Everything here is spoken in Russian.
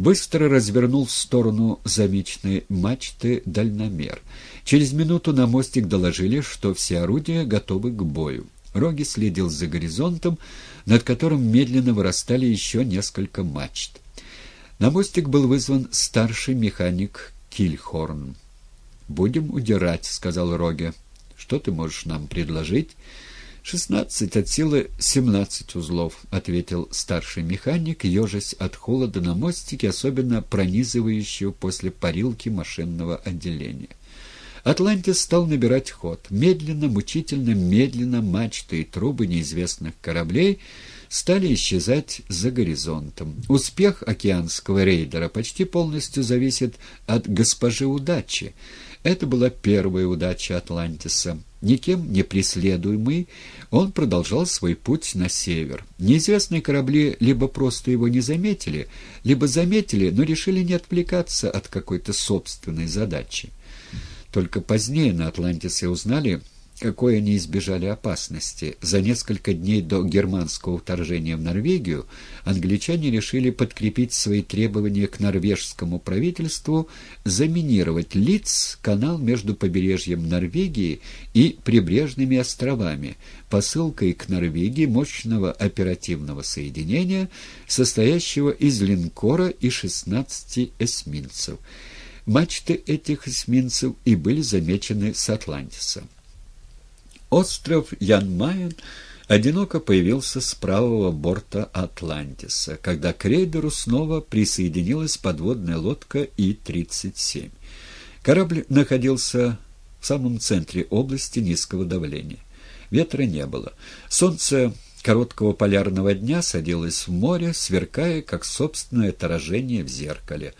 быстро развернул в сторону замеченной мачты дальномер. Через минуту на мостик доложили, что все орудия готовы к бою. Роги следил за горизонтом, над которым медленно вырастали еще несколько мачт. На мостик был вызван старший механик Кильхорн. «Будем удирать», — сказал Роге. «Что ты можешь нам предложить?» «Шестнадцать от силы семнадцать узлов», — ответил старший механик, ежась от холода на мостике, особенно пронизывающего после парилки машинного отделения. Атлантис стал набирать ход. Медленно, мучительно, медленно мачты и трубы неизвестных кораблей стали исчезать за горизонтом. Успех океанского рейдера почти полностью зависит от госпожи удачи. Это была первая удача Атлантиса. Никем не преследуемый, он продолжал свой путь на север. Неизвестные корабли либо просто его не заметили, либо заметили, но решили не отвлекаться от какой-то собственной задачи. Только позднее на Атлантисе узнали, какой они избежали опасности. За несколько дней до германского вторжения в Норвегию англичане решили подкрепить свои требования к норвежскому правительству, заминировать Лиц, канал между побережьем Норвегии и прибрежными островами, посылкой к Норвегии мощного оперативного соединения, состоящего из линкора и 16 эсминцев. Мачты этих эсминцев и были замечены с Атлантиса. Остров Ян-Майен одиноко появился с правого борта Атлантиса, когда к рейдеру снова присоединилась подводная лодка И-37. Корабль находился в самом центре области низкого давления. Ветра не было. Солнце короткого полярного дня садилось в море, сверкая, как собственное отражение в зеркале.